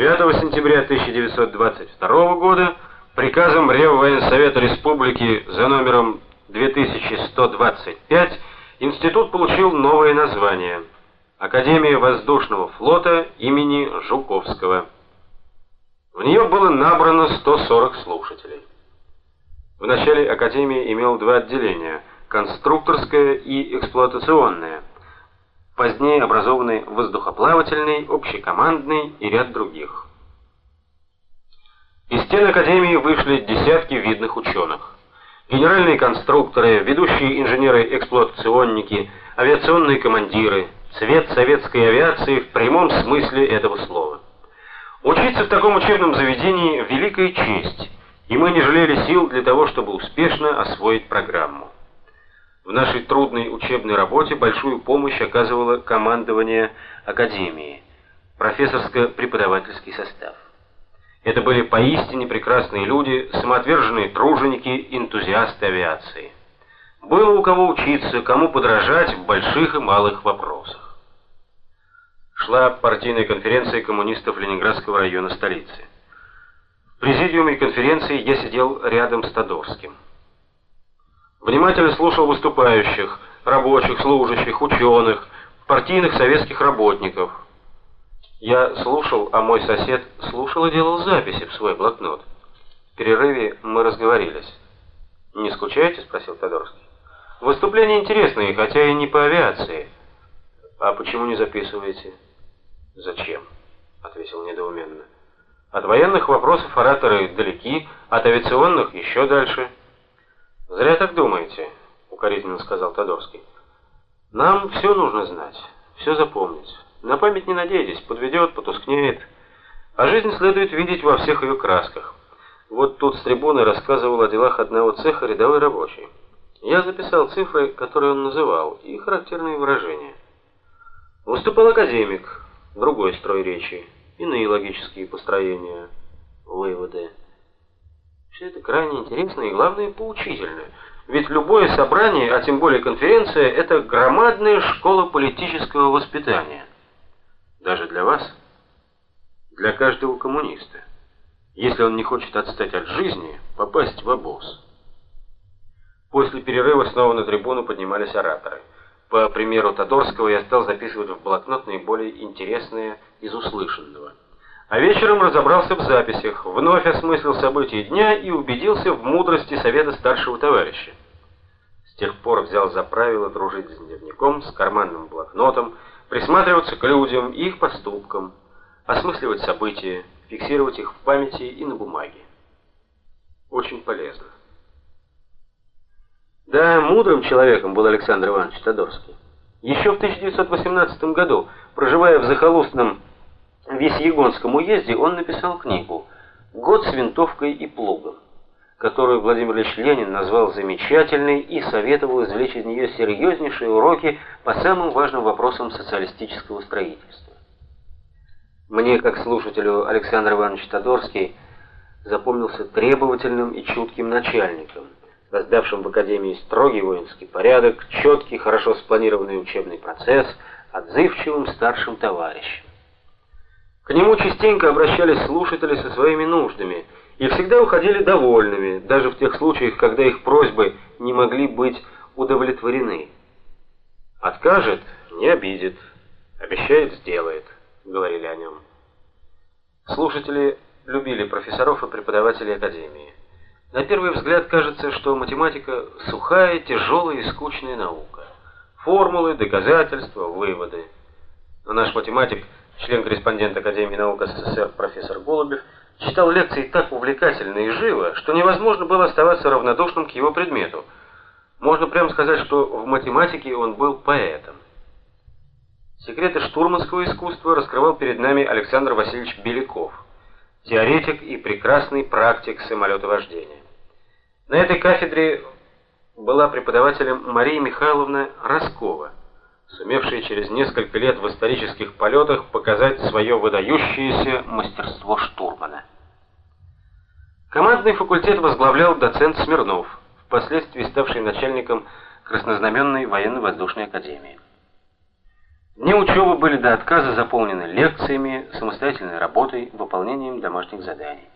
9 сентября 1922 года приказом Реввоенсовета Республики за номером 2125 институт получил новое название Академия воздушного флота имени Жуковского. В нее было набрано 140 слушателей. В начале академия имела два отделения: конструкторское и эксплуатационное. Позднее образованы воздухоплавательный, общекомандный и ряд других. Из стен академии вышли десятки видных ученых. Генеральные конструкторы, ведущие инженеры-эксплуатационники, авиационные командиры, цвет советской авиации в прямом смысле этого слова. Учиться в таком учебном заведении великая честь, и мы не жалели сил для того, чтобы успешно освоить программу. В нашей трудной учебной работе большую помощь оказывало командование академии, профессорско-преподавательский состав. Это были поистине прекрасные люди, самоотверженные труженики, энтузиасты авиации. Было у кого учиться, кому подражать в больших и малых вопросах шла партийная конференция коммунистов Ленинградского района столицы. В президиуме конференции я сидел рядом с Тодорским. Внимательно слушал выступающих, рабочих, служащих, ученых, партийных советских работников. Я слушал, а мой сосед слушал и делал записи в свой блокнот. В перерыве мы разговорились. «Не скучаете?» – спросил Тодорский. «Выступления интересные, хотя и не по авиации. А почему не записываете?» «Зачем?» — ответил недоуменно. «От военных вопросов ораторы далеки, от авиационных еще дальше». «Зря так думаете», — укоризненно сказал Тодорский. «Нам все нужно знать, все запомнить. На память не надейтесь, подведет, потускнеет. А жизнь следует видеть во всех ее красках. Вот тут с трибуны рассказывал о делах одного цеха рядовой рабочий. Я записал цифры, которые он называл, и характерные выражения. Выступал академик, другой строй речи, иные логические построения, выводы. Все это крайне интересно и, главное, поучительно. Ведь любое собрание, а тем более конференция, это громадная школа политического воспитания. Даже для вас, для каждого коммуниста, если он не хочет отстать от жизни, попасть в обоз. После перерыва снова на трибуну поднимались ораторы. По примеру Тодорского я стал записывать в блокнот наиболее интересное из услышанного. А вечером разобрался в записях, вновь осмыслил события дня и убедился в мудрости совета старшего товарища. С тех пор взял за правило дружить с дневником, с карманным блокнотом, присматриваться к людям и их поступкам, осмысливать события, фиксировать их в памяти и на бумаге. Очень полезно. Да, мудрым человеком был Александр Иванович Тодорский. Еще в 1918 году, проживая в захолустном Весьегонском уезде, он написал книгу «Год с винтовкой и плугом», которую Владимир Ильич Ленин назвал замечательной и советовал извлечь из нее серьезнейшие уроки по самым важным вопросам социалистического строительства. Мне, как слушателю Александр Иванович Тодорский, запомнился требовательным и чутким начальником – создавшим в Академии строгий воинский порядок, четкий, хорошо спланированный учебный процесс, отзывчивым старшим товарищем. К нему частенько обращались слушатели со своими нуждами и всегда уходили довольными, даже в тех случаях, когда их просьбы не могли быть удовлетворены. Откажет не обидит, обещает сделает, говорили о нем. Слушатели любили профессоров и преподавателей академии. На первый взгляд кажется, что математика сухая, тяжелая и скучная наука. Формулы, доказательства, выводы. Но наш математик, член-корреспондент Академии наук СССР профессор Голубев, читал лекции так увлекательно и живо, что невозможно было оставаться равнодушным к его предмету. Можно прямо сказать, что в математике он был поэтом. Секреты штурманского искусства раскрывал перед нами Александр Васильевич Беляков, теоретик и прекрасный практик самолетовождения. На этой кафедре была преподавателем Мария Михайловна Роскова, сумевшая через несколько лет в исторических полетах показать свое выдающееся мастерство штурмана. Командный факультет возглавлял доцент Смирнов, впоследствии ставший начальником Краснознаменной военно-воздушной академии. Дни учебы были до отказа заполнены лекциями, самостоятельной работой, выполнением домашних заданий.